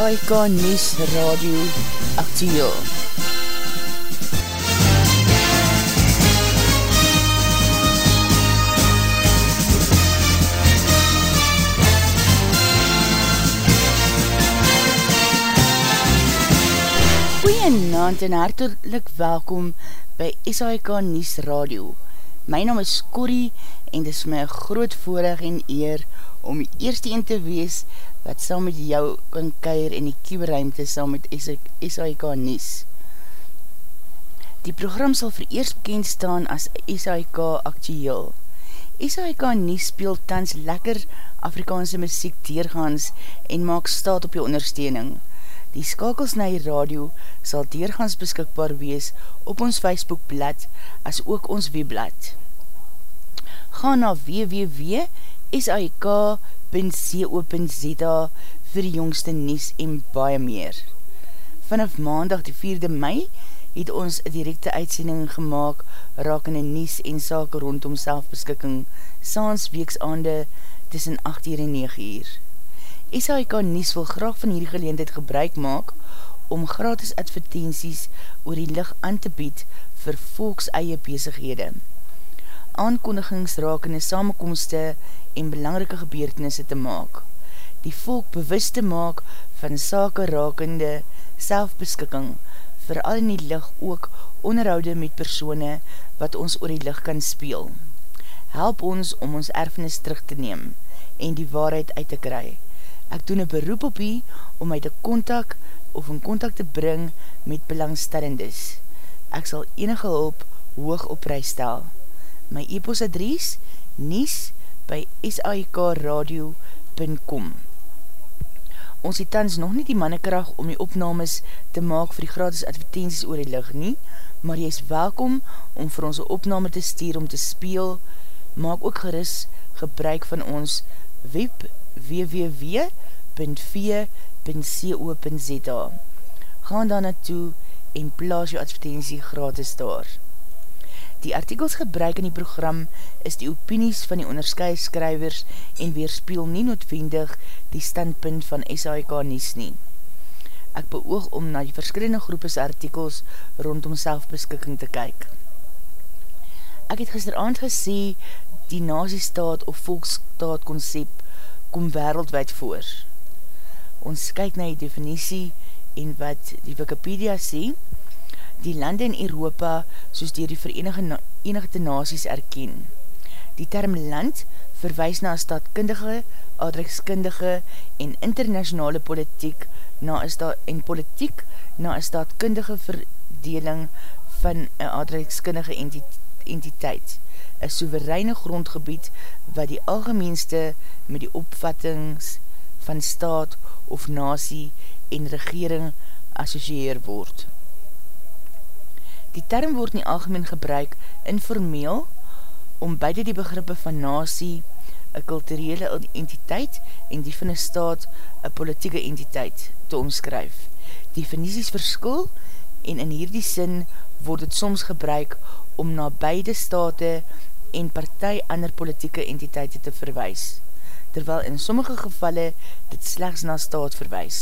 SAIK Nies Radio Actiel. Goeienaand en hartelijk welkom by SAIK Nies Radio. My naam is Corrie en dis my groot voorig en eer om die eerste een te wees wat saam met jou kan keir in die kieberuimte saam met SAIK Nies. Die program sal vereerst bekend staan as SAIK Actueel. SAIK Nies speel tans lekker Afrikaanse muziek deurgaans en maak staat op jou ondersteuning. Die skakels na die radio sal deurgaans beskikbaar wees op ons Facebookblad as ook ons webblad. Ga na www.saik.com www.co.za vir die jongste nies en baie meer. Vanaf maandag die 4de mei het ons een directe uitsending gemaakt raak in nies en sake rondom selfbeskikking saans weeksaande tussen 8 uur en 9 uur. SHK Nies wil graag van hierdie geleendheid gebruik maak om gratis advertenties oor die licht aan te bied vir volks eie bezighede. Aankondigings raak in die samenkomste en belangrike gebeurtenisse te maak. Die volk bewust te maak van sake rakende selfbeskikking, vooral in die licht ook onderhoude met persone wat ons oor die licht kan speel. Help ons om ons erfenis terug te neem en die waarheid uit te kry. Ek doen een beroep op u om my te kontak of in kontak te bring met belangstellendes. Ek sal enige hulp hoog op prijs stel. My e-post adres nies by sikradio.com Ons het tans nog nie die mannekracht om die opnames te maak vir die gratis advertenties oor die licht nie, maar jy is welkom om vir ons opname te stuur om te speel. Maak ook geris gebruik van ons web www.v.co.za Gaan daar naartoe en plaas jou advertentie gratis daar. Die artikels gebruik in die program is die opinies van die onderskui skrywers en weerspiel nie noodwendig die standpunt van SAIK Nies nie. Ek beoog om na die verskillende groepes artikels rondom selfbeskikking te kyk. Ek het gisteravond gesê die nazistaat of volksstaat concept kom wereldwijd voor. Ons kyk na die definitie en wat die Wikipedia sê, die lande in Europa soos dier die Verenigde Naties erken. Die term land verwijs na staatkundige, adrekskundige en internationale politiek na en politiek na een staatkundige verdeling van een adrekskundige entiteit, een soevereine grondgebied wat die algemeenste met die opvattings van staat of nasie en regering associeer word. Die term word nie algemeen gebruik informeel om beide die begrippe van nasie, een kulturele entiteit en die van een staat, een politieke entiteit, te omskryf. Definities verskil en in hierdie sin word het soms gebruik om na beide state en partij ander politieke entiteite te verwijs, terwyl in sommige gevalle dit slechts na staat verwijs.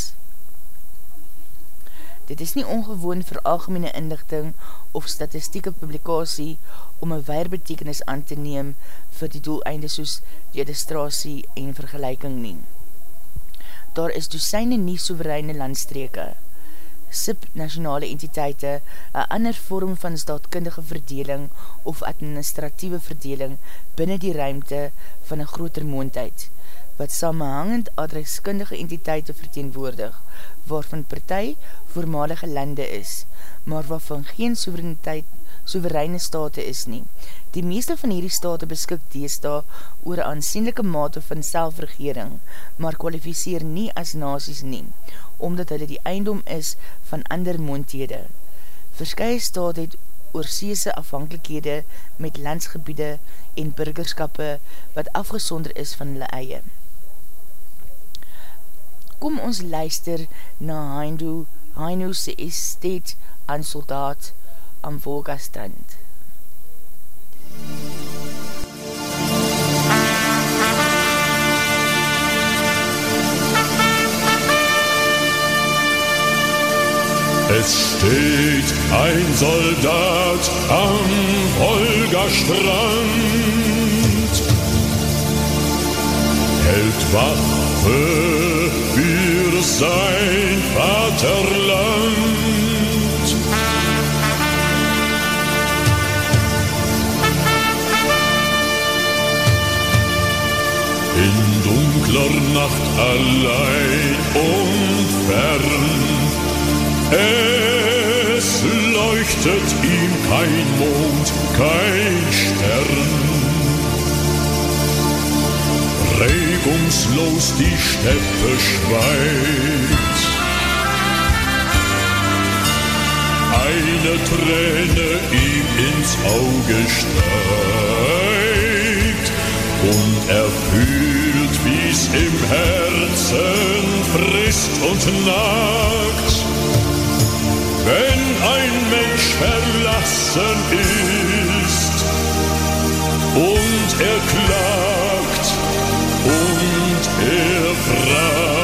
Dit is nie ongewoon vir algemene inlichting of statistieke publikasie om een weirbetekenis aan te neem vir die doeleinde soos registratie en vergelijking neem. Daar is doosijne nie soevereine landstreke, subnationale entiteite, een ander vorm van staatkundige verdeling of administratieve verdeling binnen die ruimte van een groter moondheid, wat samenhangend adreskundige entiteite verteenwoordig, waarvan partij voormalige lande is, maar waarvan geen soevereine state is nie. Die meeste van hierdie state beskik deesda oor aansienlijke mate van selfregering, maar kwalificeer nie as nasies nie, omdat hulle die eindom is van ander moonthede. Verskye state het oorseese afhankelikhede met landsgebiede en burgerskappe wat afgesonder is van hulle eie Kom ons luister na Heindu, Heinuse estet aan soldaat aan Volgastrand. Es steht ein Soldat am Wolgastrand, hält Waffe sein Vaterland. In dunkler Nacht allein und fern. Es leuchtet ihm kein Mond, kein Stern. Regungslos die Steppe schweigt. Eine Träne ihm ins Auge steigt und er fühlt, wie's im Herzen frisst und nagt. Wenn ein Mensch verlassen ist und er klagt und er fragt,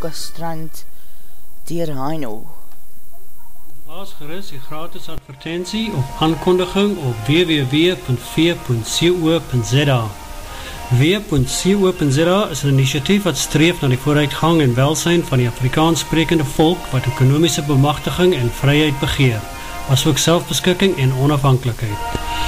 soldaat am Wolgastrand dier Heino. Plaas gerus die gratis advertentie of aankondiging op www.v.co.za W.co.za is een initiatief wat streef na die vooruitgang en welsijn van die Afrikaans sprekende volk wat ekonomiese bemachtiging en vryheid begeer, as ook selfbeskikking en onafhankelijkheid.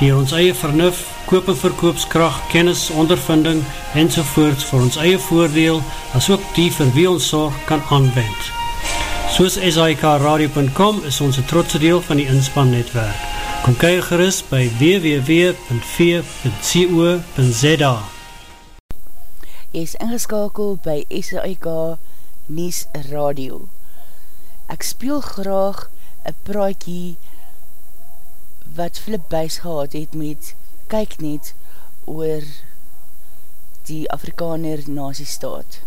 dier ons eie vernuf, koop en verkoopskracht, kennis, ondervinding enzovoorts vir ons eie voordeel as ook die vir wie ons zorg kan aanwend. Soos SIKRadio.com is ons een trotse deel van die inspannetwerk. Kom kyk gerust by www.v.co.za Jy is ingeskakel by SAIK Nies Radio. Ek speel graag een praatjie wat Flip Buys gehad het met kyk net oor die Afrikaner naziestaat.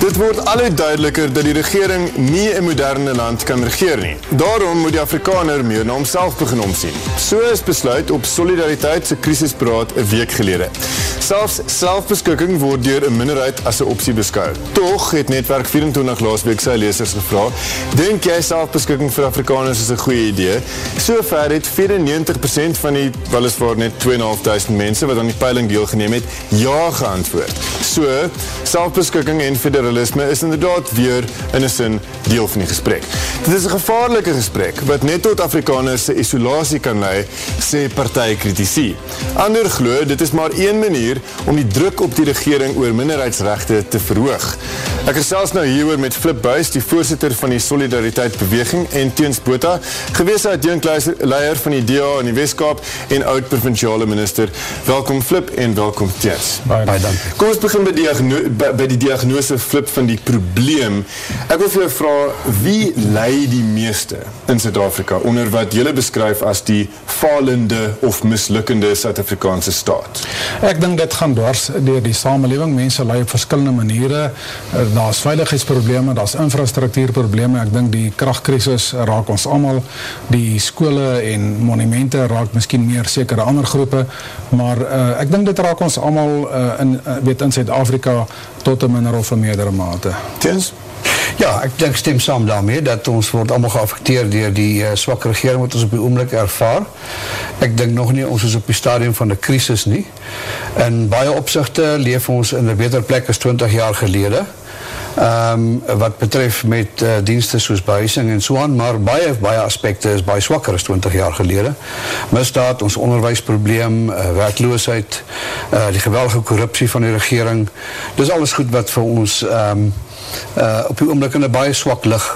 Dit word al hoe duideliker dat die regering nie een moderne land kan regeer nie. Daarom moet die Afrikaner meer na homself begin omsien. So is besluit op Solidariteitse krisisberaad een week gelede. Selfs selfbeskikking word dier een minderheid as een optie beskou. Toch het Netwerk 24 laas week sy leesers gevra, denk jy selfbeskikking vir Afrikaners is een goeie idee? So ver het 94% van die, weliswaar net 2.500 mense wat aan die peiling deelgeneem het, ja geantwoord. So, selfbeskikking en federalisme is inderdaad weer in een sin deel van die gesprek. Dit is een gevaarlike gesprek, wat net tot Afrikaners sy isolatie kan lei, sê partij kritisie. Ander glo, dit is maar een manier om die druk op die regering oor minderheidsrechte te verhoog. Ek is selfs nou hieroor met Flip Buys, die voorzitter van die Solidariteit Beweging en Teens Bota, gewees uit jeunkleier van die DA in die Westkaap en oud-provinciale minister. Welkom Flip en welkom Teens. Baie, baie dank. Kom ons begin by, diagno by, by die diagnose Flip van die probleem. Ek wil vir jou vraag, wie lei die meeste in Zuid-Afrika onder wat jylle beskryf as die falende of mislukkende Zuid-Afrikaanse staat? Ek dink dit gaan dwars dier die samenleving. Mense lei op verskillende maniere. Daar is veiligheidsprobleme, daar is infrastructuurprobleme. Ek dink die krachtkrisis raak ons allemaal. Die skole en monumente raak miskien meer sekere ander groepe. Maar uh, ek dink dit raak ons allemaal uh, in, uh, in Zuid-Afrika tot een minder of een meerdere mate. Tens? Ja, ek denk stem saam daarmee, dat ons word allemaal geaffecteer dier die uh, swakke regering wat ons op die oomlik ervaar. Ek denk nog nie, ons is op die stadium van die krisis nie. In baie opzichte leef ons in een beter plek as 20 jaar gelede. Um, wat betref met uh, dienste soos behuising en so aan, maar baie, baie aspekte is baie swakker as 20 jaar gelede. Misdaad, ons onderwijsprobleem, uh, werkloosheid, uh, die geweldige korruptie van die regering, dis alles goed wat vir ons uh, op die oomlik in een baie swak lig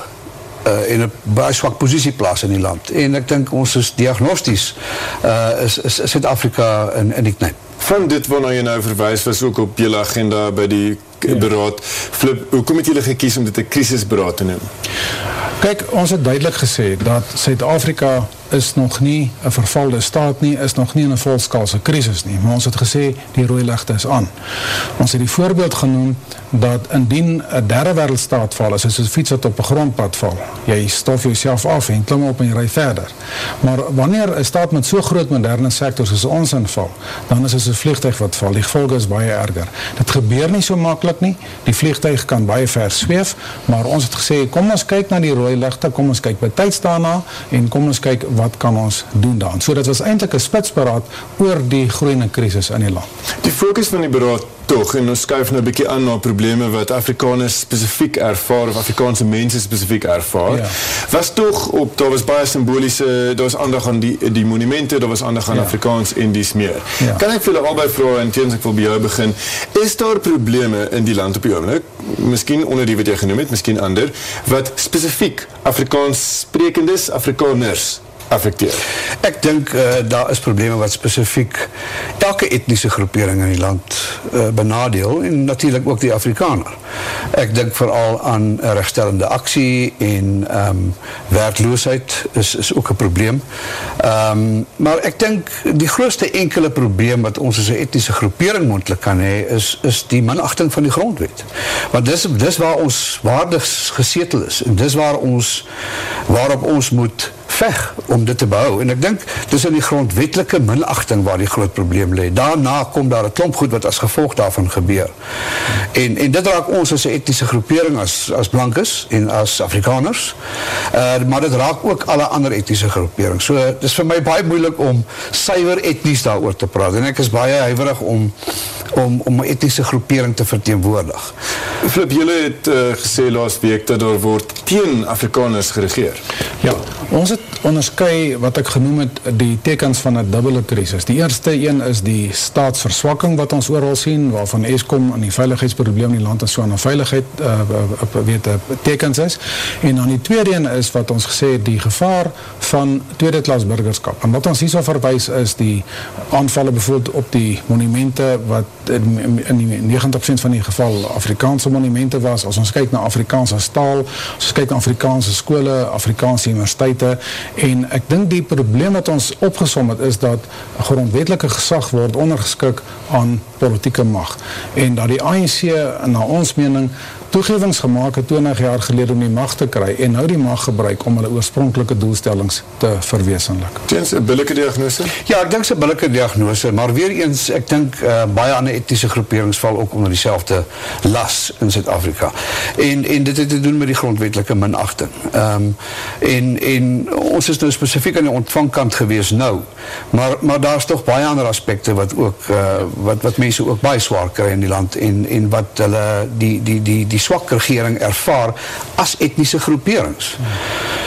uh, en een baie swak posiesie plaas in die land. En ek dink ons is diagnosties uh, is, is, is Zuid-Afrika in, in die knip. Van dit waarna jy nou verwijs was ook op jylle agenda by die ja. beraad. Flip, hoekom het jylle gekies om dit een krisisberaad te neem? Kijk, ons het duidelik gesê dat Zuid-Afrika is nog nie een vervalde staat nie, is nog nie in een volskalse krisis nie, maar ons het gesê die rooie lichte is aan. Ons het die voorbeeld genoem dat indien een derde wereldstaat val, is een fiets wat op een grondpad val, jy stof jyself af en klim op en jy rij verder. Maar wanneer een staat met so groot moderne sectors as ons inval, dan is het een vliegtuig wat val, die gevolg is baie erger. Dit gebeur nie so makkelijk nie, die vliegtuig kan baie ver zweef, maar ons het gesê, kom ons kyk na die rooie lichte, kom ons kyk by tijds daarna, en kom ons kyk wat kan ons doen daan. So dit was eindelijk een spitsberaad oor die groeiende krisis in die land. Die focus van die beraad toch, en ons skuif nou bykie aan na probleme wat Afrikaners specifiek ervaar, of Afrikaanse mense specifiek ervaar, ja. was toch op, daar was baie symbolische, daar was aandag aan die, die monumente, daar was aandag aan ja. Afrikaans en die smeer. Ja. Kan ek vir julle albei vraag, en teens ek wil by jou begin, is daar probleme in die land op die oomlik, miskien onder die wat jy genoem het, miskien ander, wat specifiek Afrikaans sprekendes, Afrikaners affecteer? Ek dink uh, daar is probleme wat specifiek elke etnische groepering in die land uh, en natuurlijk ook die Afrikaner. Ek dink vooral aan rechtstellende aksie en um, werkloosheid is, is ook een probleem. Um, maar ek dink die grootste enkele probleem wat een etnische groepering moendlik kan hee, is, is die minachting van die grondwet. Want dis, dis waar ons waardig gesetel is en dis waar ons, waarop ons moet veg om dit te behou. En ek dink, dit is in die grondwetelike minachting waar die groot probleem leid. Daarna kom daar een klomp goed wat as gevolg daarvan gebeur. En, en dit raak ons as een etnische groepering as, as blankes en as Afrikaners, uh, maar dit raak ook alle ander etnische groepering. So, dit is vir my baie moeilik om syver etnies daar te praat. En ek is baie huiverig om om, om een etnische groepering te verteenwoordig. Flip, jylle het uh, gesê laas week dat er word teen Afrikaners geregeer. Ja, ons het onderskui wat ek genoem het die tekens van een dubbele krisis. Die eerste een is die staatsverswakking wat ons ooral sien, waarvan ESCOM en die veiligheidsprobleem in die land en so aan veiligheid uh, weet, tekens is. En dan die tweede een is wat ons gesê die gevaar van tweede klas burgerskap. En wat ons hier so verwijs is die aanvallen bijvoorbeeld op die monumente wat in, in die 90% van die geval Afrikaanse monumente was. As ons kyk na Afrikaanse staal, as ons kyk na Afrikaanse skole, Afrikaanse universiteite en ek dink die probleem wat ons opgesom het is dat grondwetelike gesag word ondergeskik aan politieke mag en dat die ANC na ons mening toegevings gemaakt het 20 jaar gelede om die macht te kry en nou die macht gebruik om hulle oorspronkelike doelstellings te verweesenlik. Tens, een billike diagnose? Ja, ek denk is een billike diagnose, maar weer eens, ek denk uh, baie ander ethische groeperings val ook onder die las in Zuid-Afrika. En, en dit het te doen met die grondwetelike minachting. Um, en, en ons is nou specifiek aan die ontvangkant gewees nou, maar, maar daar is toch baie ander aspekte wat ook, uh, wat, wat mense ook baie zwaar kry in die land en, en wat hulle die, die, die, die swak regering ervaar as etnische groeperings.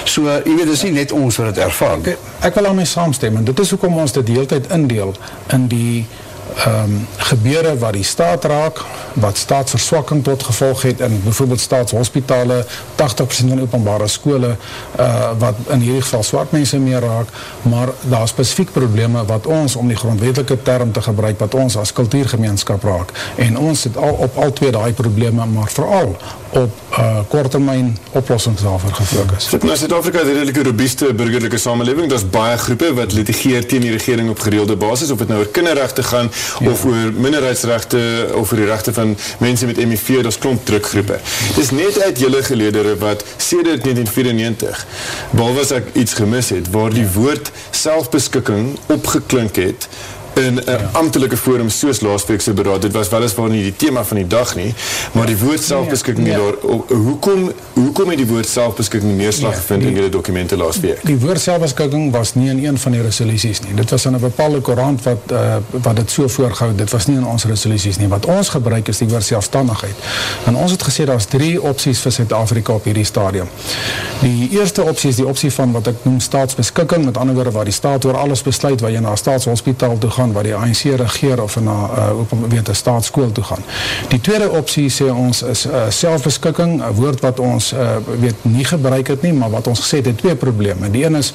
So, jy weet, dit is nie net ons wat het ervaar. Ek, ek wil aan my saamstem, en dit is ook om ons dit deeltijd indeel in die um, gebeure wat die staat raak, wat staatsverswakking tot gevolg het in bijvoorbeeld staatshospitale, 80% van openbare skole, uh, wat in hierdie geval zwart mense meer raak, maar daar is specifiek probleme wat ons, om die grondwetelike term te gebruik, wat ons as kultuurgemeenskap raak. En ons het al op al twee die probleme, maar vooral op uh, korttermijn oplossings daarvoor gefokus. Nou, Zuid-Afrika is een redelijke robuuste burgerlijke samenleving, dat is baie groepe wat litigeer tegen die regering op gereelde basis, of het nou oor kinderrechte gaan, ja. of oor minderheidsrechte, of oor die rechte van mense met MIV, dat is klomp drukgroepe. Het is net uit julle geledere wat sedert 1994, behalve as ek iets gemis het, waar die woord selfbeskikking opgeklink het, in een ja. ambtelike forum soos laasweekse beraad, dit was weliswaar nie die thema van die dag nie, maar die woord selfbeskikking ja. daar, hoekom, hoekom het die woord selfbeskikking neerslag ja, gevind die, in die dokumente laasweek? Die woord selfbeskikking was nie in een van die resoluties nie, dit was in een bepaalde korant wat, uh, wat het so voorgehoud, dit was nie in ons resoluties nie, wat ons gebruik is die woord selfstandigheid, en ons het gesê daar is drie opties vir Zuid-Afrika op hierdie stadium. Die eerste optie is die optie van wat ek noem staatsbeskikking, met ander woorde waar die staat oor alles besluit, waar jy na staatshospitaal toe gaan, gaan waar die ANC regeer of na uh, op weet 'n staatskool toe gaan. Die tweede opsie sê ons is uh, selfbeskikking, 'n woord wat ons uh, weet nie gebruik het nie, maar wat ons gesê het twee probleme. Die een is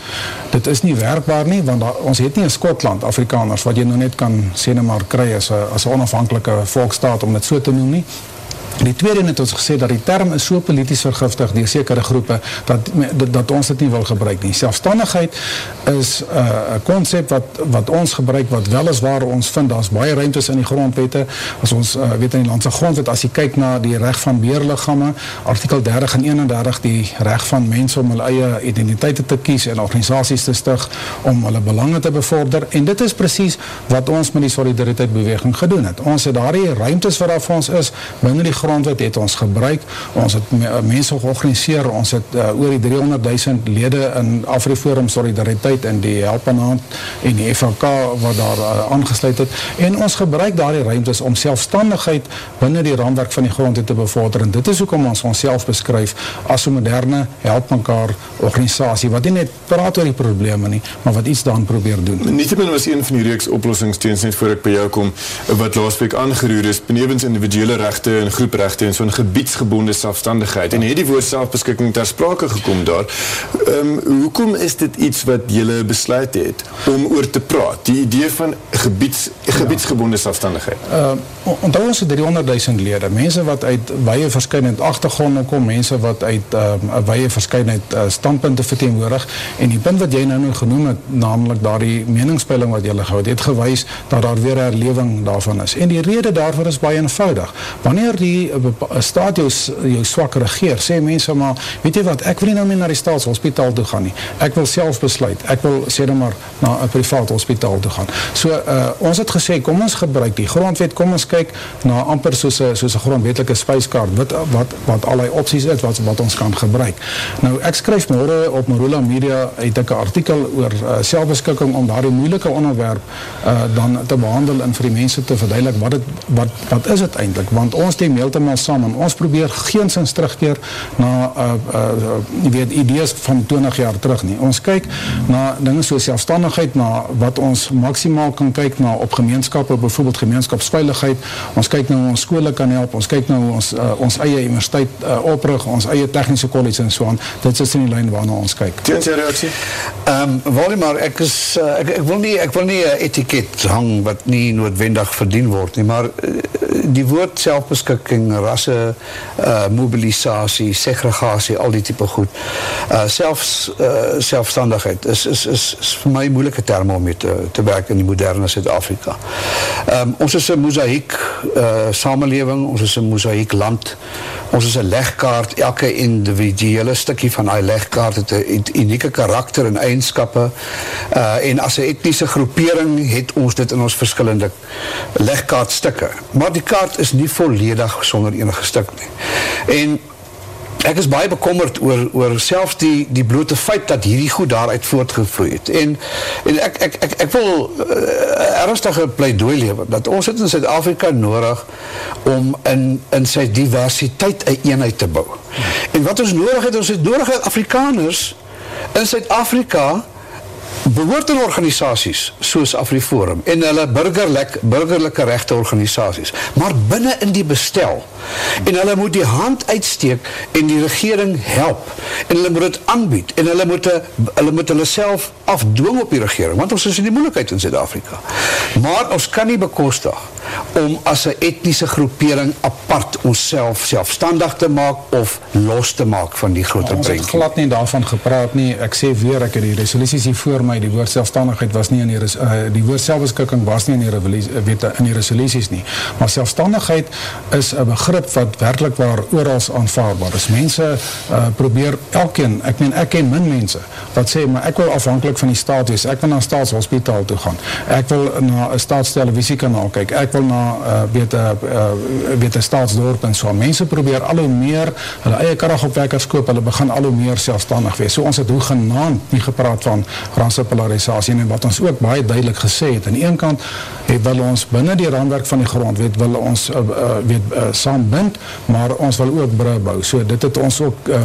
dit is nie werkbaar nie want da, ons het nie in Skotland Afrikaners wat jy nou net kan sê net maar kry as 'n as 'n onafhanklike volksstaat om dit so te noem nie. En die tweede het ons gesê dat die term is so politisch vergiftig die sekere groepe, dat, dat, ons dit nie wil gebruik nie. Selfstandigheid is uh, een uh, concept wat, wat ons gebruik, wat wel is waar ons vind, daar is baie ruimtes in die grondwette, as ons uh, weet in die landse grondwet, as jy kyk na die recht van beheerlichamme, artikel 30 en 31, die recht van mense om hulle eie identiteite te kies en organisaties te stig, om hulle belange te bevorder, en dit is precies wat ons met die solidariteitbeweging gedoen het. Ons het daar die ruimtes wat daar vir ons is, binnen die grondwet het ons gebruik, ons het mense georganiseer, ons het uh, oor die 300.000 lede in Afriforum Solidariteit en die Helpenhand en die FHK wat daar uh, aangesluit het, en ons gebruik daar die ruimtes om selfstandigheid binnen die raamwerk van die grondwet te bevorder, en dit is ook om ons ons self beskryf as een moderne help mekaar organisatie, wat nie net praat oor die probleme nie, maar wat iets daan probeer doen. Nietemin was een van die reeks oplossingsteens net voor ek by jou kom, wat laatst aangeruur is, benevens individuele rechte en groep groeprechte en so'n gebiedsgebonde selfstandigheid. En het die woord selfbeskikking ter sprake gekom daar. Um, hoekom is dit iets wat jylle besluit het om oor te praat? Die idee van gebieds, gebiedsgebonde selfstandigheid? Uh, onthou ons 300.000 lede. Mense wat uit weie verskynend achtergronde kom, mense wat uit um, weie verskynend uh, standpunte verteenwoordig. En die punt wat jy nou nou genoem het, namelijk daar die meningspeiling wat jylle gehoud, het gewys dat daar weer herleving daarvan is. En die rede daarvoor is baie eenvoudig. Wanneer die staat jou, jou swak regeer, sê mense maar, weet jy wat, ek wil nie nou meer na die staatshospitaal toe gaan nie, ek wil self besluit, ek wil sê dan maar na een privaat hospitaal toe gaan. So, uh, ons het gesê, kom ons gebruik die grondwet, kom ons kyk na amper soos een grondwetelike spijskaart, wat, wat, wat allerlei opties is, wat, wat ons kan gebruik. Nou, ek skryf morgen op Marula Media, het ek een artikel oor uh, selfbeskikking om daar die moeilike onderwerp uh, dan te behandel en vir die mense te verduidelik, wat, het, wat, wat is het eindelijk, want ons die mail heeltemal saam en ons probeer geen sins terugkeer na uh, uh, weet, idees van 20 jaar terug nie. Ons kyk na dinge soos selfstandigheid, na wat ons maximaal kan kyk na op gemeenskappe, bijvoorbeeld gemeenskapsveiligheid, ons kyk na hoe ons skole kan help, ons kyk na hoe ons, uh, ons eie universiteit uh, oprig, ons eie technische college en so aan, dit is in die lijn waarna ons kyk. Teens jy reaksie? Um, Waldemar, ek, is, uh, ek, ek, wil nie, ek wil nie etiket hang wat nie noodwendig verdien word nie, maar uh, die woord selfbeskikking rasse, uh, mobilisatie, segregatie, al die type goed. Uh, selfs uh, selfstandigheid is, is, is, is vir my moeilike term om mee te, te werk in die moderne Zuid-Afrika. Um, ons is een mozaïek samenleving, ons is een mozaïek land, Ons is een legkaart, elke individuele stukkie van die legkaart het een unieke karakter en eigenskappe uh, en as een etnische groepering het ons dit in ons verskillende legkaartstukke. Maar die kaart is nie volledig sonder enige stuk nie. En ek is baie bekommerd oor, oor selfs die, die blote feit dat hierdie goed daaruit voortgevloeid het. En, en ek, ek, ek, ek wil uh, ernstige pleidooi lewe, dat ons het in Zuid-Afrika nodig om in, in sy diversiteit een eenheid te bou. En wat ons nodig het, ons het nodig Afrikaners in Zuid-Afrika behoort in organisaties soos Afriforum en hulle burgerlik, burgerlijke rechte organisaties, maar binnen in die bestel en hulle moet die hand uitsteek en die regering help en hulle moet het aanbied en hulle moet, hulle moet hulle self afdwing op die regering, want ons is in die moeilijkheid in Zuid-Afrika maar ons kan nie bekostig om as een etnische groepering apart ons self selfstandig te maak of los te maak van die groter brengkie. Ons het glad nie daarvan gepraat nie, ek sê weer, ek het die resoluties hier voor my, die woord selfstandigheid was nie in die, uh, die woord selfbeskikking was nie in die, weet, in die resoluties nie, maar selfstandigheid is een begrip wat werkelijk waar oorals aanvaardbaar is. Mense uh, probeer elkeen, ek meen ek ken min mense, wat sê, maar ek wil afhankelijk van die staat wees, ek wil na staatshospitaal toe gaan, ek wil na een staatstelevisiekanaal kyk, ek wil na uh, weet, uh, weet een staatsdorp en so, mense probeer al hoe meer, hulle eie karagopwekkers koop, hulle begin al hoe meer selfstandig wees, so ons het hoe genaamd nie gepraat van ranse polarisatie, en wat ons ook baie duidelik gesê het, aan die ene kant, het wil ons binnen die raamwerk van die grondwet, wil ons uh, weet, uh, bind, maar ons wil ook brug bou, so dit het ons ook uh,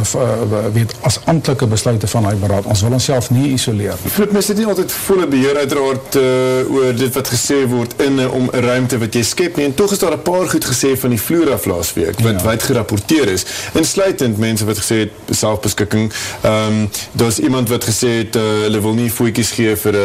weet, as amtelike besluiten van die beraad, ons wil ons self nie isoleer. Flip, mis dit nie altyd volle beheer uiteraard uh, oor dit wat gesê word in om een ruimte wat jy skep nie, en toch is daar een paar goed gesê van die vloera vlaasweek, wat ja. wijd gerapporteer is, en sluitend mense wat gesê het, selfbeskikking, um, is iemand wat gesê het, uh, hulle wil nie voetjies gee vir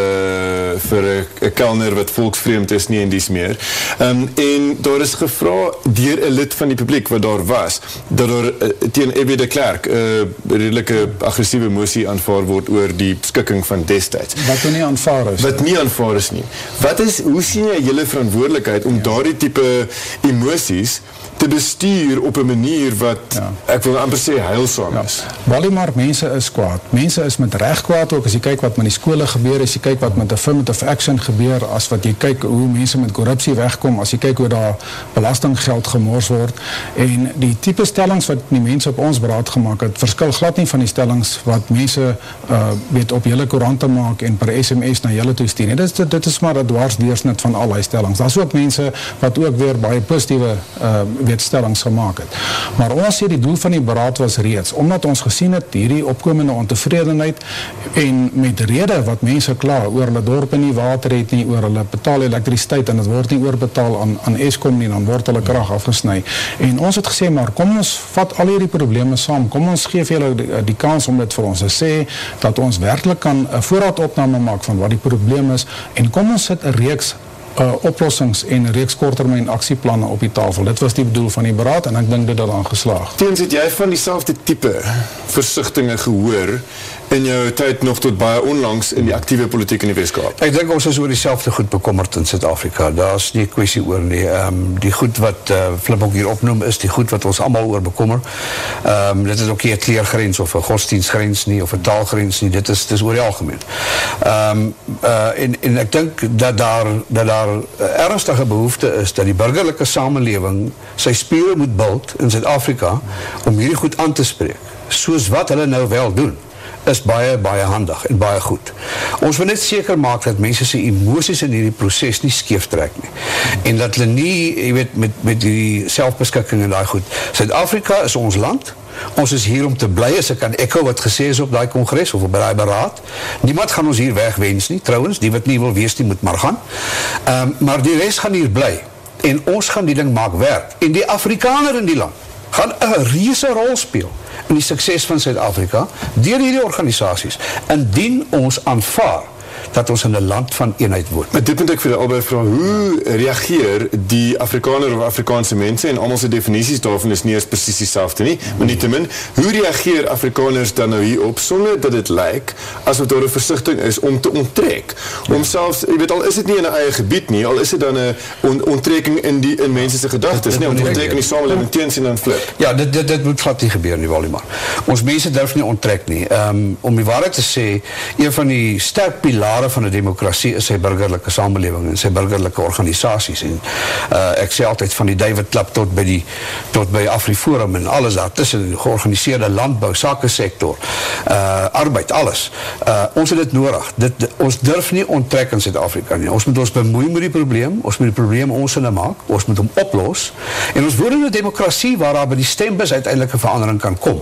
een kelner wat volksvreemd is nie en dies meer, um, en daar is gevra dier een lid van die publiek wat daar was, dat daar uh, teen Ebbe de Klerk een uh, redelike agressieve motie aanvaar word oor die skikking van destijds. Wat nie aanvaar is. Wat nie aanvaar is nie. Wat is, hoe sien jy jylle verantwoordelikheid om ja. daar die type emoties te bestuur op een manier wat, ja. ek wil amper sê, heilsam is. Ja. Wally maar, mense is kwaad. Mense is met recht kwaad ook, as jy kyk wat met die skole gebeur, as jy kyk wat met affirmative action gebeur, as wat jy kyk hoe mense met korruptie wegkom, as jy kyk hoe daar belastinggeld gemors word, en die type stellings wat die mense op ons beraad gemaakt het, verskil glad nie van die stellings wat mense uh, weet, op jylle korante maak en per sms na jylle toesteen. Dit is, dit is maar een dwarsdeersnit van al die stellings. Daar is ook mense wat ook weer baie positieve uh, wetstellings gemaakt het. Maar ons sê die doel van die beraad was reeds, omdat ons gesien het hierdie opkomende ontevredenheid en met rede wat mense klaar oor hulle dorp nie water het nie, oor hulle betaal elektriciteit en het word nie oorbetaal aan, aan Eskom nie, dan word hulle kracht afgesnui. En ons het gesê, maar kom ons vat al hierdie probleme saam, kom ons geef julle die, die kans om dit vir ons te sê, dat ons werkelijk kan een voorraadopname maak van wat die probleem is, en kom ons sit een reeks uh, oplossings en reeks kortermijn actieplanne op die tafel. Dit was die bedoel van die beraad en ek denk dit al aan geslaag. Teens, het jy van die selfde type versichtinge gehoor in jou tyd nog tot baie onlangs in die actieve politiek in die weeskap? Ek denk ons is oor die selfde goed bekommerd in Zuid-Afrika. Daar is nie kwestie oor nie. Um, die goed wat uh, Flip ook hier opnoem is die goed wat ons allemaal oor bekommer. Um, dit is ook nie een kleergrens of een godsdienstgrens nie of een taalgrens nie. Dit is, dit is oor die algemeen. Um, uh, en, ek denk dat daar, dat daar ernstige behoefte is dat die burgerlijke samenleving sy spieren moet bult in Zuid-Afrika om hierdie goed aan te spreek. Soos wat hulle nou wel doen is baie, baie handig en baie goed. Ons wil net seker maak dat mense sy emoties in hierdie proces nie skeef trek nie. En dat hulle nie, jy weet, met, met die selfbeskikking en die goed. Zuid-Afrika is ons land, ons is hier om te bly, as ek kan ekko wat gesê is op die congres of op die beraad. Niemand gaan ons hier wegwens nie, trouwens, die wat nie wil wees, die moet maar gaan. Um, maar die rest gaan hier bly en ons gaan die ding maak werk. En die Afrikaner in die land gaan een reese rol speel in die sukses van Zuid-Afrika dier hierdie organisaties indien ons aanvaar dat ons in een land van eenheid woon. Maar dit moet ek vir die albei vraag, hoe reageer die Afrikaner of Afrikaanse mense, en allemaal sy definities daarvan is nie eens precies die selfde nie, maar nie te min, hoe reageer Afrikaners dan nou hierop, sonder dat het lyk, as wat daar een versichting is, om te onttrek, om selfs, jy weet, al is het nie in een eie gebied nie, al is het dan een on onttrekking in die in mensense gedagtes, nie, om te onttrek in die samenleving teens en dan flip. Ja, dit, dit, dit moet glad nie gebeur nie, Walimar. Ons mense durf nie onttrek nie. Um, om die waarheid te sê, een van die sterk pilare van die democratie is sy burgerlijke samenleving en sy burgerlijke organisaties. En, uh, ek sê altyd van die David Club tot by die tot by Afriforum en alles daar tussen georganiseerde landbouw, sakensector, uh, arbeid, alles. Uh, ons het dit nodig. Dit, ons durf nie onttrek in Zuid-Afrika nie. Ons moet ons bemoei met die probleem, ons moet die probleem ons in maak, ons moet hom oplos en ons woord in die democratie waar daar by die stembus uiteindelik een verandering kan kom.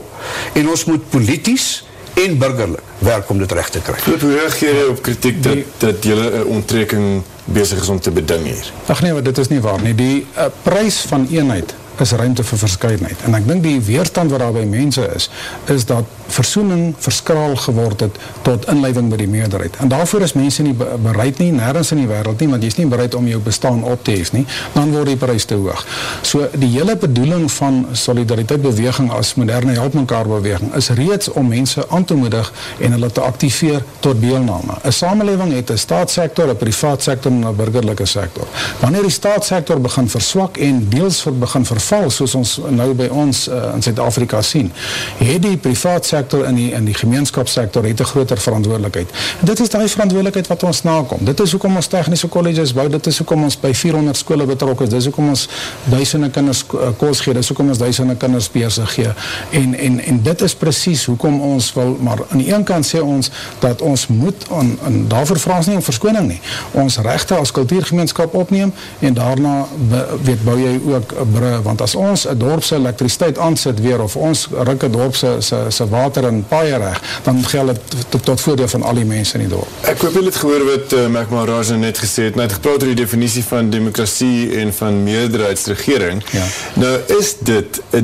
En ons moet polities en burgerlik werk om dit recht te krijg. Flip, hoe reageer jy op kritiek dat, dat jylle onttrekking bezig is om te beding hier? Ach nee, dit is nie waar nie. Die uh, prijs van eenheid is ruimte vir verscheidenheid. En ek dink die weerstand wat daar by mense is, is dat versoening verskraal geword het tot inleiding by die meerderheid. En daarvoor is mense nie bereid nie, nergens in die wereld nie, want jy is nie bereid om jou bestaan op te hef nie, dan word die prijs te hoog. So die hele bedoeling van solidariteit beweging as moderne help mekaar beweging is reeds om mense aan te moedig en hulle te activeer tot deelname. Een samenleving het een staatssektor, een privaat sektor en een burgerlijke sektor. Wanneer die staatssektor begin verswak en deels begin verval, soos ons nou by ons uh, in Zuid-Afrika sien, het die privaat sektor en die, en die gemeenskapssektor het een groter verantwoordelikheid. Dit is die verantwoordelikheid wat ons nakom. Dit is hoekom ons technische colleges bou, dit is hoekom ons by 400 skole betrok is, dit is hoekom ons duisende kinders uh, koos gee, dit is hoekom ons duisende kinders bezig gee. En, en, en dit is precies hoekom ons wil, maar aan die ene kant sê ons dat ons moet, en, en daarvoor vraag ons nie om verskoning nie, ons rechte as kultuurgemeenskap opneem en daarna be, weet, bou jy ook brug, want as ons een dorpse elektriciteit aansit weer, of ons rukke dorpse se water en paie reg, dan geld het tot, tot voordeel van al die mense in die dorp. Ek hoop jy het gehoor wat uh, Mekma Raja net gesê het, nou het gepraat oor die definitie van democratie en van meerderheidsregering. Ja. Nou is dit, uh,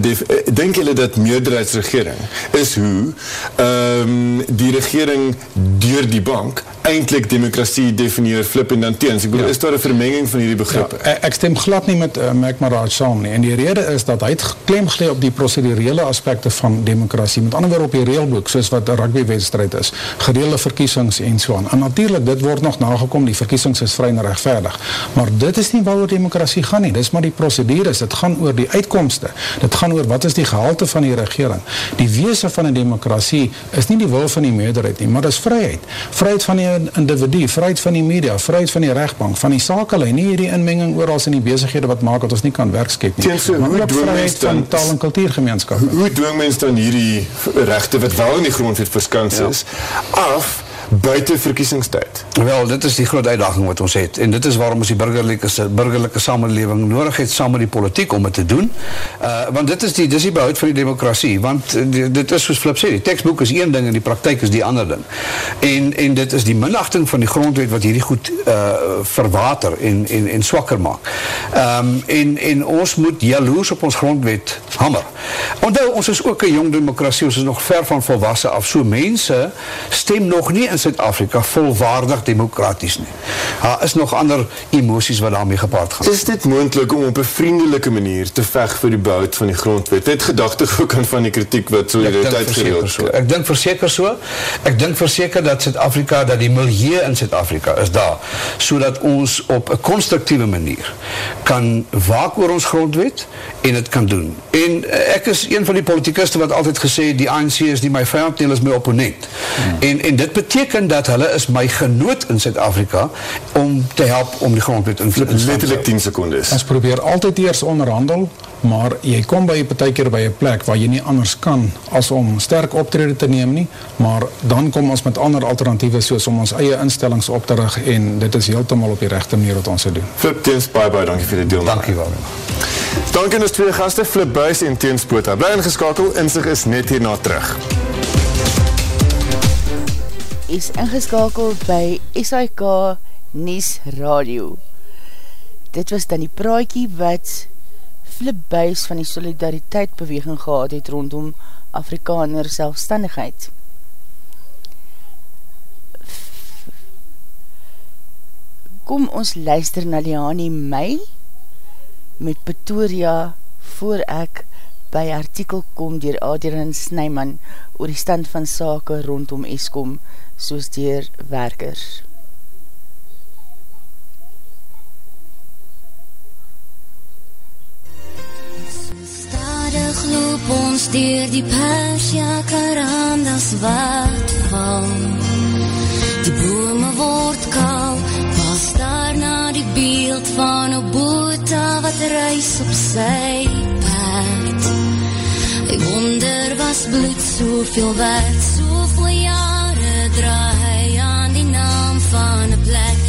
denk jylle dat meerderheidsregering is hoe um, die regering door die bank eindelijk democratie definieer flip en dan teens. Ek bedoel, ja. is daar een vermenging van hierdie begrippe? Ja, ek stem glad nie met uh, Mekma Raja saam nie, en die rede is dat hy klem gelee op die procedurele aspekte van democratie, met ander woord op die reelboek, soos wat een rugbywedstrijd is, gedeelde verkiesings en so aan. En natuurlijk, dit word nog nagekom, die verkiesings is vry en rechtvaardig. Maar dit is nie waar oor democratie gaan nie, dit is maar die procedures, dit gaan oor die uitkomste, dit gaan oor wat is die gehalte van die regering. Die weese van die democratie is nie die wil van die meerderheid nie, maar dit is vryheid. Vryheid van die individu, vryheid van die media, vryheid van die rechtbank, van die sakelei, nie hierdie inmenging oor als in die bezighede wat maak, dat ons nie kan werkskep nie. Teense, hoe dwing mens dan, taal en kultuurgemeenskap? Hoe, hoe dwing mens dan hierdie rechte, wat wel in die grondwet verskans is, ja. af, buiten verkiesingstijd? Wel, dit is die groot uitdaging wat ons het. En dit is waarom ons die burgerlijke, burgerlijke samenleving nodig het, samen die politiek om het te doen. Uh, want dit is die, dit is die behoud van die democratie. Want uh, die, dit is soos Flip sê, die tekstboek is een ding en die praktijk is die ander ding. En, en dit is die minachting van die grondwet wat hierdie goed uh, verwater en, en, en swakker maak. Um, en, en ons moet jaloers op ons grondwet hammer. Ondou, ons is ook een jong democratie, ons is nog ver van volwassen af. So mense stem nog nie in in Zuid-Afrika volwaardig demokraties nie. Daar is nog ander emoties wat daarmee gepaard gaan. Is dit moendlik om op een vriendelike manier te vecht vir die behoud van die grondwet? Het gedachtig ook aan van die kritiek wat so die tijd gereeld so. Ek denk verseker so, ek denk verseker dat Zuid-Afrika, dat die milieu in Zuid-Afrika is daar, so dat ons op een constructieve manier kan waak oor ons grondwet en het kan doen. En eh, ek is een van die politikuste wat altyd gesê, die ANC is die my vijand, die is my opponent. Hmm. En, en dit beteken beteken dat hulle is my genoot in Zuid-Afrika om te help om die grondwet in stand Letterlijk 10 secondes. Ons probeer altyd eers onderhandel, maar jy kom by een partijkeer by een plek waar jy nie anders kan as om sterk optrede te neem nie, maar dan kom ons met ander alternatieve soos om ons eie instellings op te rig en dit is heeltemal op die rechte manier wat ons te doen. Flip Teens, bye bye, dankie vir die deel. Dankie wel. Dankie ons twee gasten, Flip Buys en Teens Bota. Bly ingeskakel, inzicht is net hierna terug is ingeskakeld by SIK Nies Radio. Dit was dan die praatjie wat Flip Buys van die Solidariteit beweging gehad het rondom Afrikaner selfstandigheid. kom ons luister na Liani May met Pretoria voor ek by artikel kom dier Adrian Snijman oor die stand van sake rondom Eskom soos dier werkers. Stadig loop ons dier die Persia karandas wat val Die bome word kaal Pas daar na die beeld van een boete wat reis op sy pad Hy wonder was bloed soveel werd Soveel jare draai aan die naam van een plek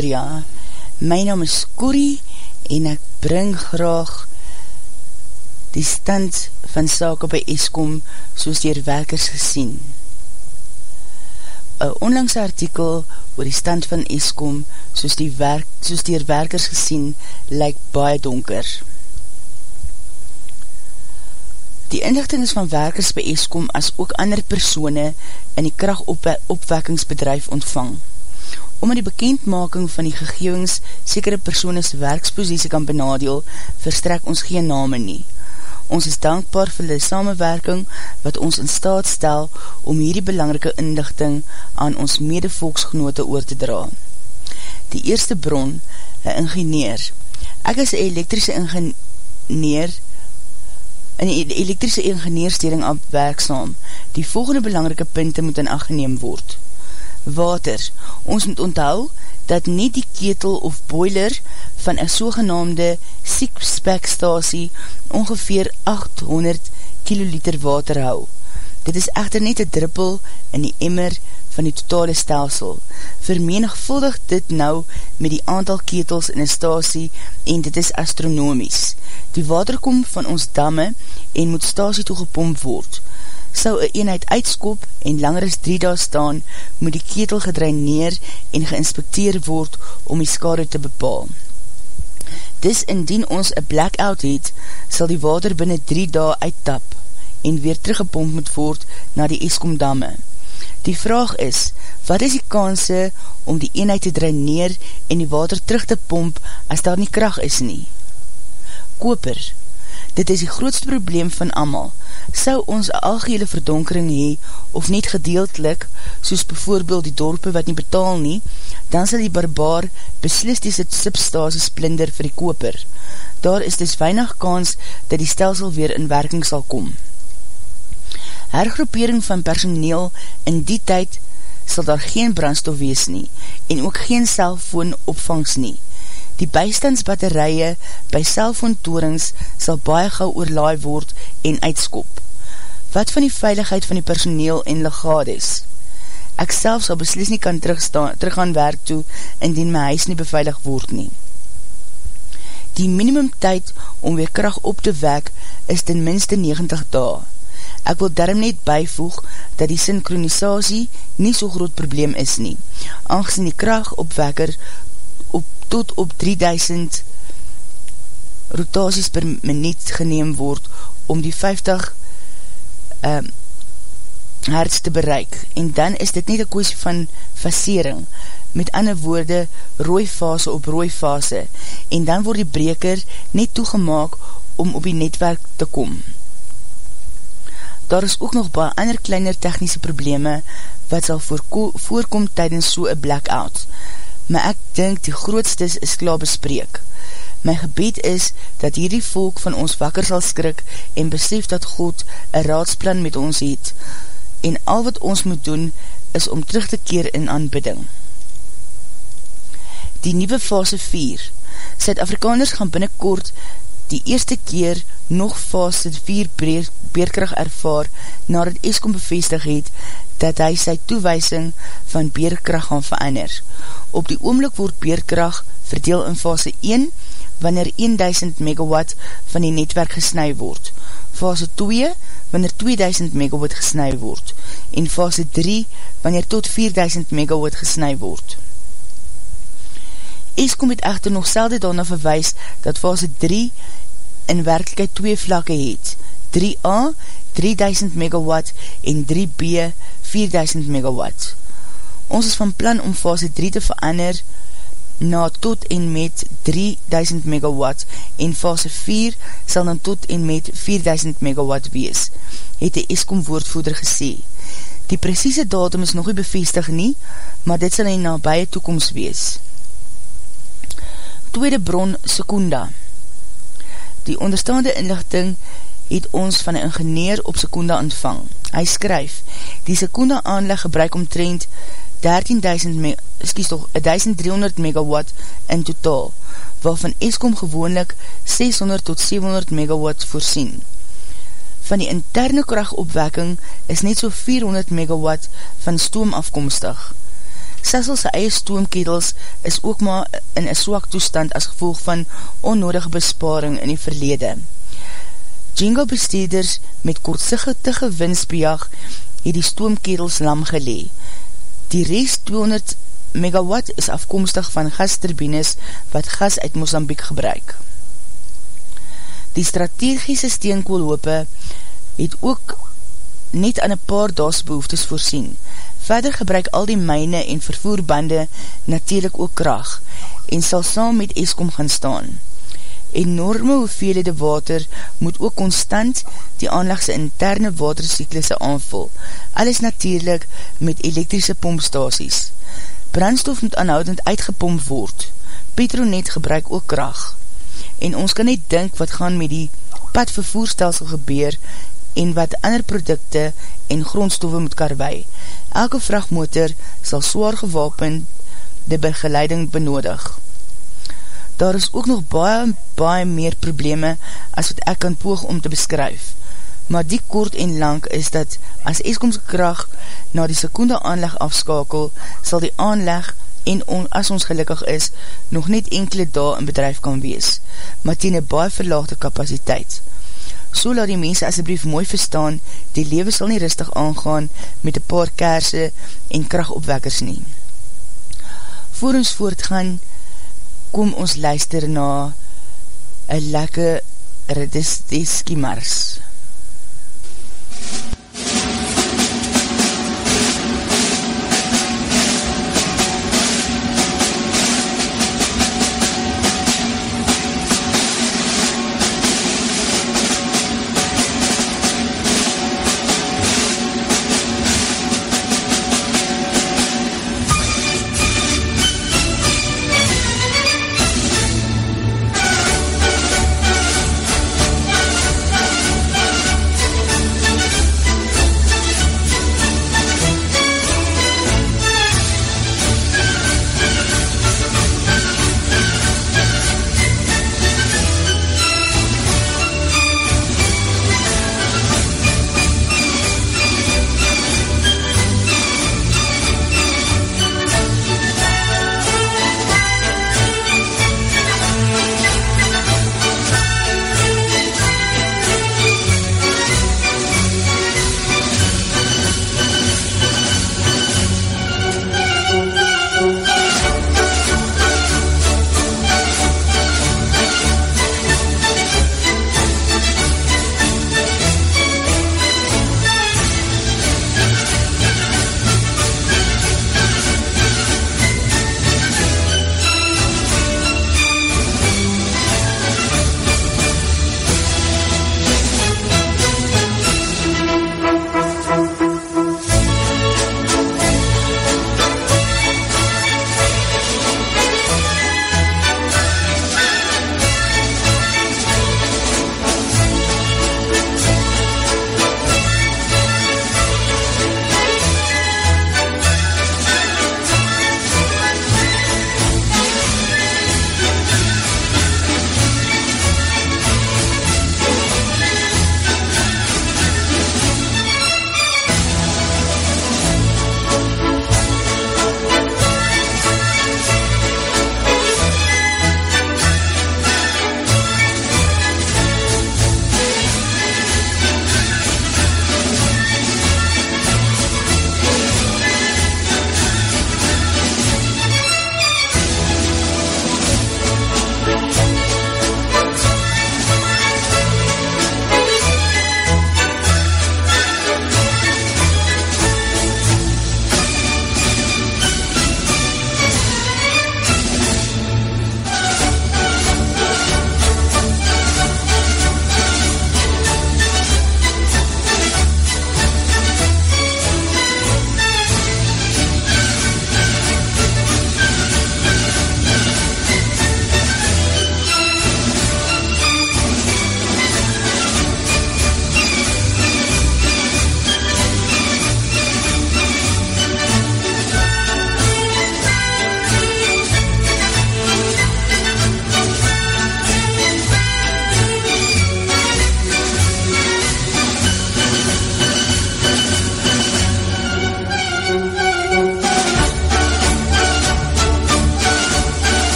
Pretoria. My naam is Corrie en ek bring graag die stand van sake by Eskom soos dier werkers gesien. Een onlangse artikel oor die stand van Eskom soos, die werk, soos dier werkers gesien lyk baie donker. Die inlichting is van werkers by Eskom as ook ander persone in die krachtopwekkingsbedrijf ontvang. Omdat die bekendmaking van die gegevings sekere persoonese werksposisie kan benadeel, verstrek ons geen name nie. Ons is dankbaar vir die samenwerking wat ons in staat stel om hierdie belangrike inlichting aan ons medevolksgenote oor te dra. Die eerste bron, een ingenieur. Ek is een elektrische ingenieur in die elektrische ingenieurstering werkzaam. Die volgende belangrike punte moet in afgeneem word. Water. Ons moet onthou dat nie die ketel of boiler van een sogenaamde siekspekstasie ongeveer 800 kiloliter water hou. Dit is echter net een druppel in die emmer van die totale stelsel. Vermenigvuldig dit nou met die aantal ketels in een stasie en dit is astronomies. Die water kom van ons damme en moet stasie toegepomp word. Sou een eenheid uitskop en langer as drie daal staan, moet die ketel gedreineer en geinspekteer word om die skade te bepaal. Dis indien ons een blackout het, sal die water binnen drie daal uittap en weer teruggepomp moet word na die Eskom damme. Die vraag is, wat is die kanse om die eenheid te draineer en die water terug te pomp as daar nie kracht is nie? Koper Dit is die grootste probleem van amal. Sou ons algehele verdonkering hee, of net gedeeltelik, soos bijvoorbeeld die dorpe wat nie betaal nie, dan sal die barbaar beslis die substasie splinder vir die koper. Daar is dus weinig kans dat die stelsel weer in werking sal kom hergroepering van personeel in die tyd sal daar geen brandstof wees nie en ook geen cellfoon opvangs nie. Die bystandsbatterije by cellfoontorings sal baie gauw oorlaai word en uitskop. Wat van die veiligheid van die personeel en legades? Ek self sal beslis nie kan terug aan werk toe indien my huis nie beveilig word nie. Die minimum tyd om weer kracht op te wek is ten minste 90 dae. Ek wil daarom net bijvoeg dat die synchronisatie nie so groot probleem is nie, aangezien die krachtopwekker op, tot op 3000 rotaties per minuut geneem word om die 50 uh, ehm, hertz te bereik. En dan is dit net een kwestie van fasering, met ander woorde rooi fase op rooi fase, en dan word die breker net toegemaak om op die netwerk te kom daar is ook nog baie ander kleiner technische probleme wat sal voorkom tydens so'n blackout. Maar ek dink die grootstes is klaar bespreek. My gebed is dat hierdie volk van ons wakker sal skrik en besef dat God een raadsplan met ons het en al wat ons moet doen is om terug te keer in aanbidding. Die nieuwe fase 4 Suid-Afrikaners gaan binnenkort die eerste keer nog fase 4 beerkracht ervaar nadat Eskom bevestig het dat hy sy toewijsing van beerkracht gaan verander. Op die oomlik word beerkracht verdeel in fase 1 wanneer 1000 megawatt van die netwerk gesnui word. Fase 2 wanneer 2000 megawatt gesnui word. En fase 3 wanneer tot 4000 megawatt gesnui word. Eskom het echter nog selde daarna verwijs dat fase 3 in werkelijkheid twee vlakke het. 3A, 3000 megawatt en 3B, 4000 megawatt. Ons is van plan om fase 3 te verander na tot en met 3000 megawatt en fase 4 sal dan tot en met 4000 megawatt wees, het die ESCOM woordvoerder gesê. Die precieze datum is nog nie bevestig nie, maar dit sal in nabije toekomst wees. Tweede bron, Secunda. Die onderstaande inlichting het ons van een ingenieur op Sekunda ontvang. Hy skryf, die Sekunda aanleg gebruik omtrend 1300 megawatt in totaal, waarvan Eskom gewoonlik 600 tot 700 megawatt voorsien. Van die interne krachtopwekking is net so 400 megawatt van stoom afkomstig. Sy eie stoomketels is ook maar in een swak toestand as gevolg van onnodige besparing in die verlede. Jingle besteeders met kortsiggetige winstbejag het die stoomketels lam gelee. Die rest 200 megawatt is afkomstig van gasturbines wat gas uit Mozambique gebruik. Die strategische steenkoolhope het ook net aan een paar daasbehoeftes voorsien. Verder gebruik al die myne en vervoerbande natuurlijk ook kracht en sal saam met Eskom gaan staan. Enorme hoeveelhede water moet ook constant die aanlegse interne watercyklisse aanvul, alles natuurlijk met elektrische pompstasies. Brandstof moet aanhoudend uitgepomp word. Petronet gebruik ook kracht. En ons kan net dink wat gaan met die padvervoerstelsel gebeur en wat ander producte en grondstoffe moet karwei. Elke vrachtmotor sal zwaar gewapend de begeleiding benodig. Daar is ook nog baie, baie meer probleme as wat ek kan poog om te beskryf. Maar die kort en lang is dat as Eskomse kracht na die sekunde aanleg afskakel, sal die aanleg en on, as ons gelukkig is, nog net enkele dae in bedrijf kan wees, maar teen een baie verlaagde kapasiteit. So laat die mense asjeblief mooi verstaan, die lewe sal nie rustig aangaan met een paar kerse en krachtopwekkers nie. Voor ons voortgaan, kom ons luister na een lekker redistiskie mars.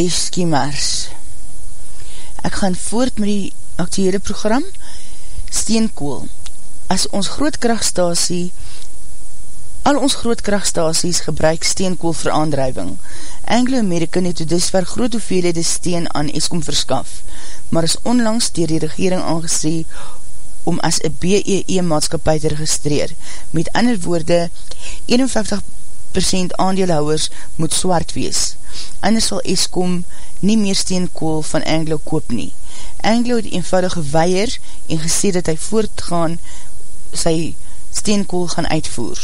Tira Deskimars. Ek gaan voort met die actuele program Steenkool. As ons grootkrachtstasie Al ons grootkrachtstasies gebruik steenkool vir aandrijving. Anglo-American het tot disver groot hoeveelhede steen aan Eskom verskaf, maar is onlangs dier die regering aangesê om as een BEE maatskapie te registreer. Met ander woorde, 51% aandeelhouwers moet swart wees anders sal Eskom nie meer steenkool van Anglo koop nie. Anglo het eenvoudig geweier en gesê dat hy voortgaan sy steenkool gaan uitvoer.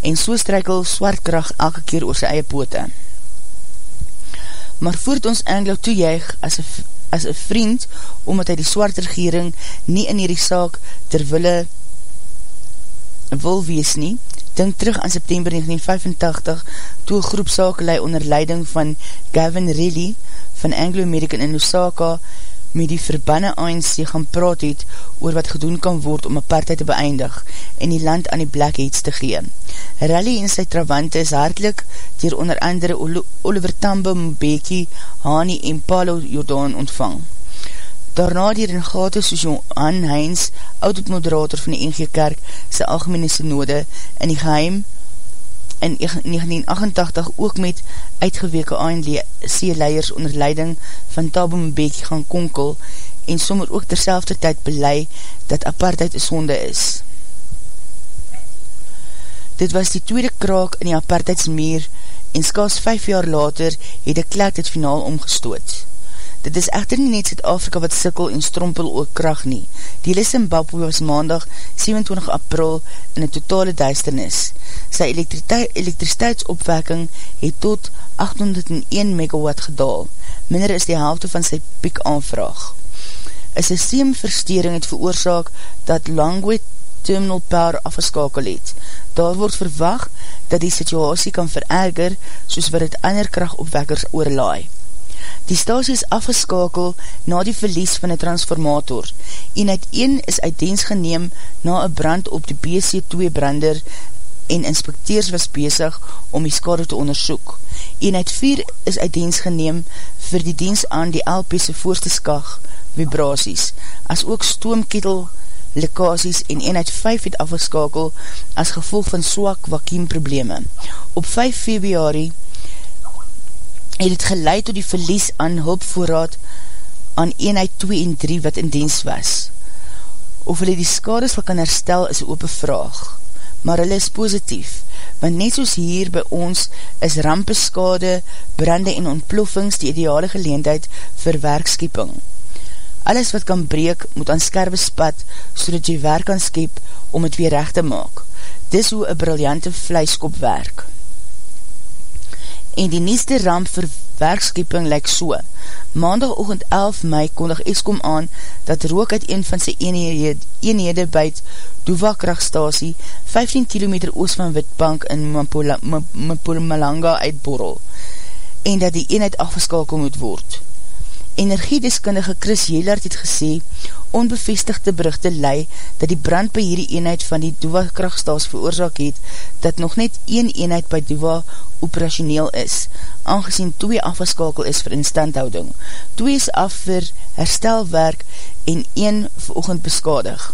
En so strykel swartkracht elke keer oor sy eie poote. Maar voert ons Anglo toejuig as een as een vriend, omdat hy die swart regering nie in hierdie saak terwille wil wees nie, Dink terug aan September 1985 toe groep sakelei onder leiding van Gavin Reilly van Anglo-American in Osaka met die verbanne ANC gaan praat het oor wat gedoen kan word om apartheid te beëindig en die land aan die Blackheads te gee. Rally en sy trawante is hartelijk dier onder andere Oliver Tambo Mbeki, Hani en Paulo Jordan ontvang. Daarna die ringate soos Johan Heins, oud-moderator van die NG Kerk, sy algemene synode in die geheim in 1988 ook met uitgeweke ANC-leiers onder leiding van Thabo Mbeki gaan konkel en sommer ook terselfde tyd belei dat apartheid een sonde is. Dit was die tweede kraak in die apartheidsmeer en skaas vijf jaar later het die klek dit finaal omgestoot. Dit is echter nie net Zuid-Afrika wat sikkel en strompel oor kracht nie. Die hele Zimbabwe was maandag 27 april in een totale duisternis. Sy elektriciteitsopwekking het tot 801 megawatt gedaal. Minder is die helfte van sy piek aanvraag. Een systeemverstering het veroorzaak dat Langway Terminal Power afgeskakel het. Daar word verwag dat die situasie kan vererger soos wat het ander krachtopwekkers oorlaai. Die stasie is afgeskakel na die verlies van die transformator. Eenheid 1 is uit diens geneem na een brand op die BC2 brander en inspecteers was bezig om die skade te onderzoek. Eenheid 4 is uit diens geneem vir die diens aan die LP'se voorste skag vibraties, as ook stoomketel lekasies en eenheid 5 het afgeskakel as gevolg van swak wakiemprobleme. Op 5 februari het het geleid tot die verlies aan hulpvoorraad aan eenheid 2 en 3 wat in diens was. Of hulle die skades wat kan herstel is open vraag, maar hulle is positief, want net soos hier by ons is rampeskade, brande en ontploffings die ideale geleendheid vir werkskieping. Alles wat kan breek moet aan skerwe spat so dat jy werk kan skep om het weer recht te maak. Dis hoe een briljante vleiskop werk en die nieste ramp vir werkskeping lyk so. Maandagochtend 11 mei kondig Eskom aan dat rook uit een van sy eenhede, eenhede by Duva krachtstasie 15 km oos van Witbank in Mpumalanga uitborrel en dat die eenheid afgeskakel moet word. Energiedeskundige Chris Jelard het gesê, onbevestigde berichte lei dat die brand by hierdie eenheid van die Duva krachtstaas veroorzaak het, dat nog net een eenheid by Duva operationeel is, aangezien twee afgeskakel is vir instandhouding. Twee is af vir herstelwerk en een veroogend beskadig.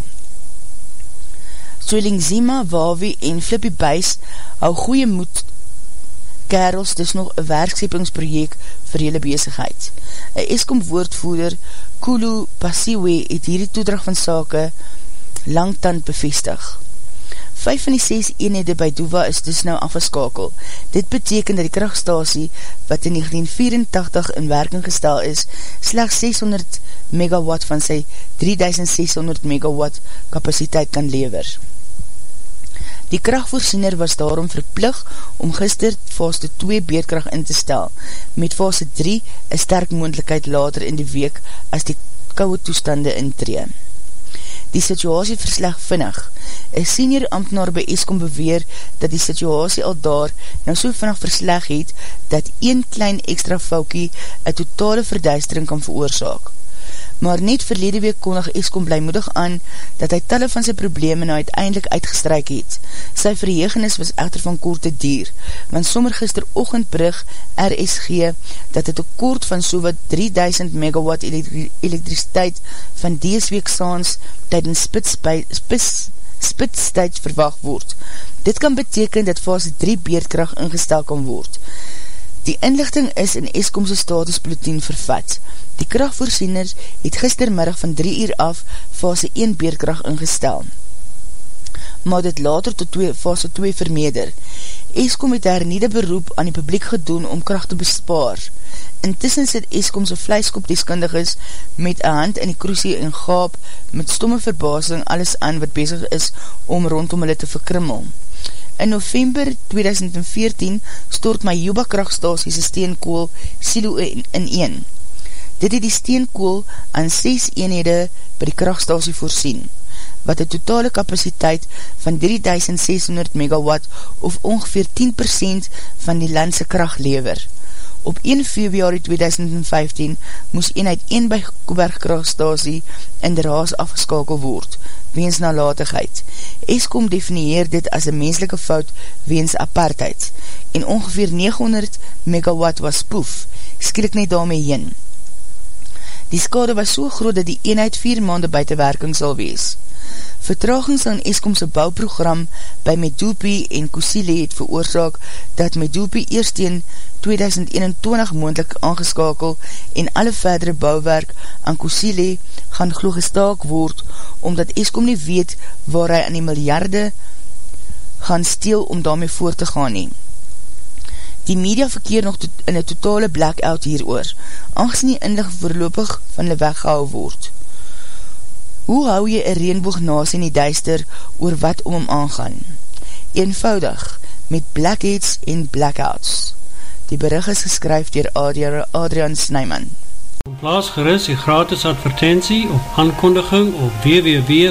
Soeling Zima, Wawi en Flippy Buys hou goeie moed kerels, dis nog een werksepingsprojek vir jylle bezigheid. Een Eskom woordvoerder, Kulu Pasiwe, het hierdie toedrag van sake langtand bevestig. Vijf van die ses eenhede by Duva is dus nou afgeskakel. Dit beteken dat die krachtstasie, wat in 1984 in werking gestel is, slechts 600 megawatt van sy 3600 megawatt kapasiteit kan lever. Die krachtvoorziener was daarom verplig om gister fase 2 beerdkracht in te stel, met fase 3 een sterk moendlikheid later in die week as die kouwe toestande intree. Die situasie versleg vinnig. Een senior ambtenaar by Eskom beweer dat die situasie al daar nou so vinnig versleg het dat een klein extra foukie een totale verduistering kan veroorzaak maar net verlede week kondig Eskom blijmoedig aan dat hy talle van sy probleme nou uiteindelik uitgestryk het. Sy verhegenis was echter van korte dier, want sommer gister ochend brug RSG dat het een koord van so wat 3000 megawatt elektriciteit van dees week saans tydens spitstijd verwacht word. Dit kan beteken dat fase 3 beerdkracht ingestel kan word. Die inlichting is in Eskomse statusbloedien vervat. Die krachtvoorziener het gistermiddag van 3 uur af fase 1 beerkracht ingestel. Maar dit later tot 2, fase 2 vermeder. Eskom het daar nie die beroep aan die publiek gedoen om kracht te bespaar. Intussen sit Eskomse vleiskopdeskundiges met een hand in die kroesie en gaap met stomme verbasing alles aan wat bezig is om rondom hulle te verkrimmel. In november 2014 stort my Juba krachtstasie sy steenkool silo in een. Dit het die steenkool aan 6 eenhede by die krachtstasie voorsien, wat een totale kapasiteit van 3600 megawatt of ongeveer 10% van die landse kracht lever. Op 1 februari 2015 moes eenheid 1 by Koeberg krachtstasie in de raas afgeskakel word, weens nalatigheid. Eskom definieer dit as een menselike fout weens apartheid en ongeveer 900 megawatt was poef, skrik nie daarmee heen. Die skade was so groot dat die eenheid 4 maande buitenwerking sal wees. Vertragings aan Eskomse bouwprogram by Medupi en Kusile het veroorzaak dat Medupi eerst in 2021 moendlik aangeskakel en alle verdere bouwwerk aan Kusile gaan glo gestaak word omdat Eskom nie weet waar hy aan die miljarde gaan steel om daarmee voort te gaan neem. Die media verkeer nog in een totale blackout hier oor, aangezien die inlig voorlopig van hulle weggehou word. Hoe hou jy een reenboog naas in die duister oor wat om hom aangaan? Eenvoudig, met blackheads en blackouts. Die berig is geskryf dier Adrian Snyman. Plaas gerust die gratis advertentie op aankondiging op www.v.co.za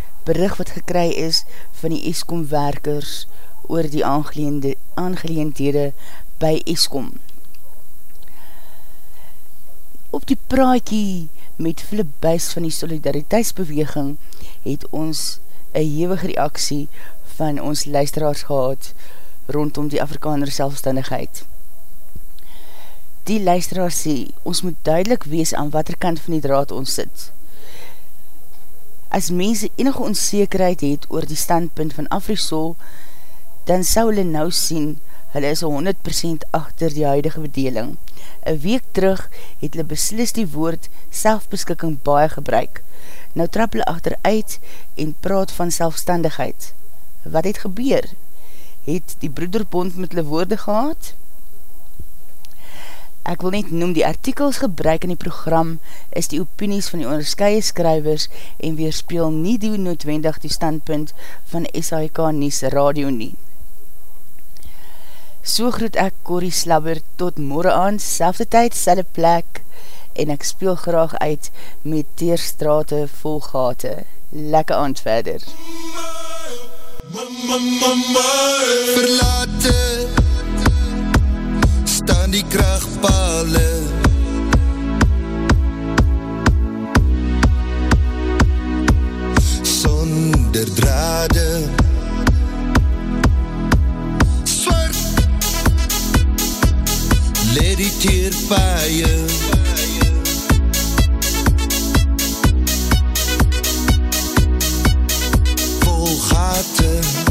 bericht wat gekry is van die ESCOM werkers oor die aangeleendhede by ESCOM. Op die praatjie met Philip Buys van die Solidariteitsbeweging het ons een hewige reaksie van ons luisteraars gehad rondom die Afrikaner selfstandigheid. Die luisteraar sê, ons moet duidelik wees aan wat er kant van die draad ons sit. As mense enige onzekerheid het oor die standpunt van Afrisol, dan sou hulle nou sien, hulle is 100% achter die huidige bedeling. Een week terug het hulle beslis die woord selfbeskikking baie gebruik. Nou trap hulle achteruit en praat van selfstandigheid. Wat het gebeur? het die broederbond met hulle woorde gehad? Ek wil net noem, die artikels gebruik in die program is die opinies van die onderskeie skrywers en weerspeel nie die noodwendig die standpunt van SHK Nies Radio nie. So groet ek Corrie Slabber tot morgen aan, selfde tyd, selfde plek en ek speel graag uit met teerstrate vol gate. Lekke aand verder. MUZIEK Verlate Staan die krachtpale Sonder drade Swart Let die teerpaaie Vol gate